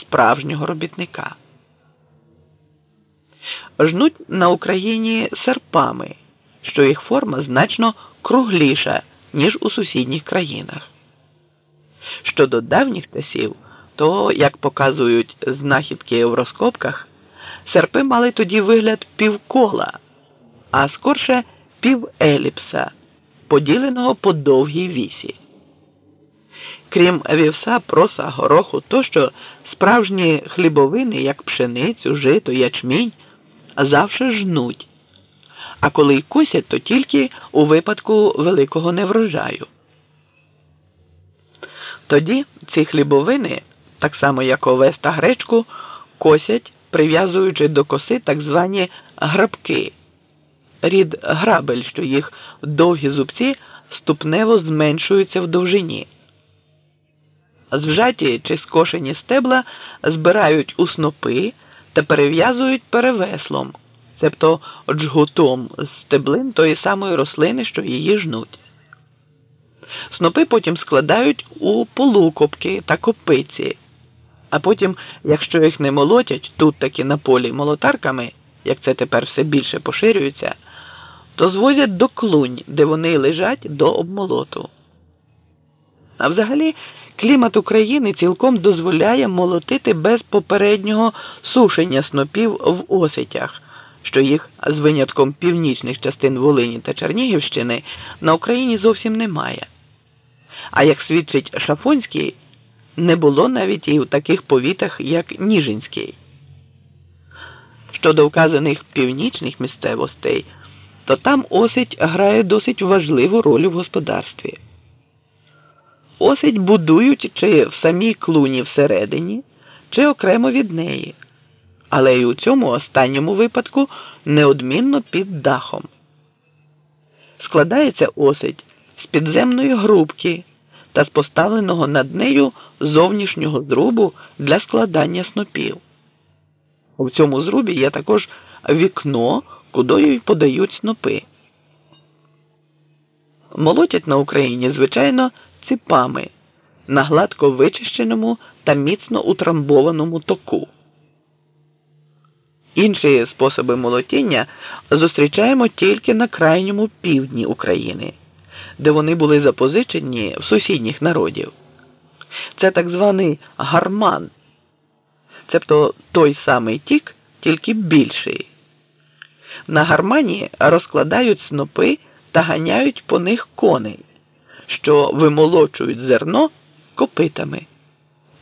справжнього робітника. Жнуть на Україні серпами, що їх форма значно кругліша, ніж у сусідніх країнах. Щодо давніх тесів, то, як показують знахідки в розкопках, серпи мали тоді вигляд півкола, а скорше півеліпса, поділеного по довгій вісі. Крім вівса, проса, гороху, тощо справжні хлібовини, як пшеницю, жито, ячмінь, завше жнуть, а коли й косять, то тільки у випадку великого неврожаю. Тоді ці хлібовини, так само як овес та гречку, косять, прив'язуючи до коси так звані грабки, рід грабель, що їх довгі зубці ступнево зменшуються в довжині. Звжаті чи скошені стебла збирають у снопи та перев'язують перевеслом, цебто джгутом з стеблин тої самої рослини, що її жнуть. Снопи потім складають у полукопки та копиці, а потім, якщо їх не молотять тут таки на полі молотарками, як це тепер все більше поширюється, то звозять до клунь, де вони лежать до обмолоту. А взагалі клімат України цілком дозволяє молотити без попереднього сушення снопів в осетях, що їх з винятком північних частин Волині та Чернігівщини на Україні зовсім немає. А як свідчить Шафонський, не було навіть і в таких повітах, як Ніжинський. Щодо вказаних північних місцевостей, то там осить грає досить важливу роль в господарстві. Осить будують чи в самій клуні всередині, чи окремо від неї, але й у цьому останньому випадку неодмінно під дахом. Складається осить з підземної грубки та з поставленого над нею зовнішнього зрубу для складання снопів. У цьому зрубі є також вікно, кудою й подають снопи. Молотять на Україні, звичайно, ціпами на гладко вичищеному та міцно утрамбованому току. Інші способи молотіння зустрічаємо тільки на крайньому півдні України, де вони були запозичені в сусідніх народів. Це так званий гарман, цебто той самий тік, тільки більший. На гармані розкладають снопи та ганяють по них коней, що вимолочують зерно копитами,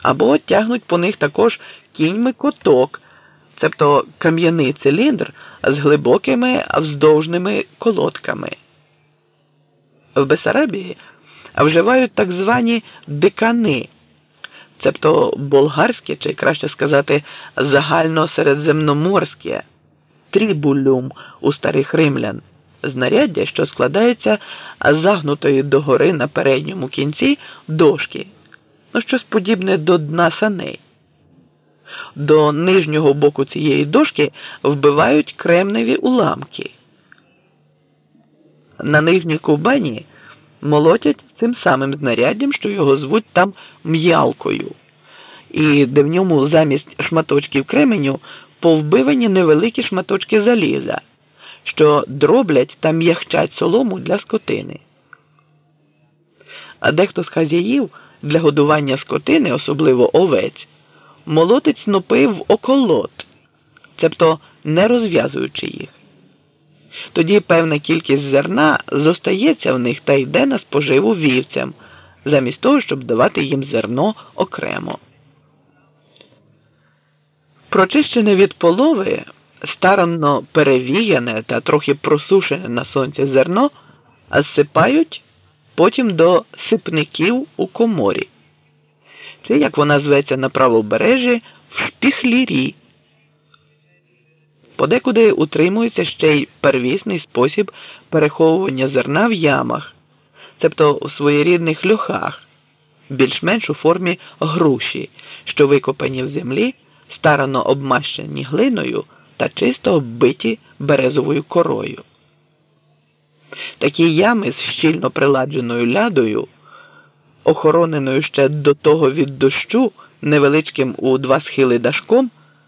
або тягнуть по них також кіньми коток, цебто кам'яний циліндр з глибокими вздовжними колодками. В Бесарабії вживають так звані дикани, цебто болгарське, чи краще сказати, загальносередземноморське трібулюм у старих римлян, знаряддя, що складається загнутої догори на передньому кінці дошки, ну щось подібне до дна саней. До нижнього боку цієї дошки вбивають кремневі уламки. На нижній кубані молотять цим самим знаряддям, що його звуть там м'ялкою, і де в ньому замість шматочків кременю повбивані невеликі шматочки заліза, що дроблять та м'ягчать солому для скотини. А дехто з хазяїв для годування скотини, особливо овець, молотить снопи в околот, цебто не розв'язуючи їх. Тоді певна кількість зерна зостається в них та йде на споживу вівцям, замість того, щоб давати їм зерно окремо. Прочищене від полови, старанно перевіяне та трохи просушене на сонці зерно, зсипають потім до сипників у коморі. Це, як вона зветься на правобережжі, в шпіхлірі. Подекуди утримується ще й первісний спосіб переховування зерна в ямах, цебто у своєрідних льохах, більш-менш у формі груші, що викопані в землі, старано обмащені глиною та чисто оббиті березовою корою. Такі ями з щільно приладженою лядою охороненою ще до того від дощу невеличким у два схили дашком.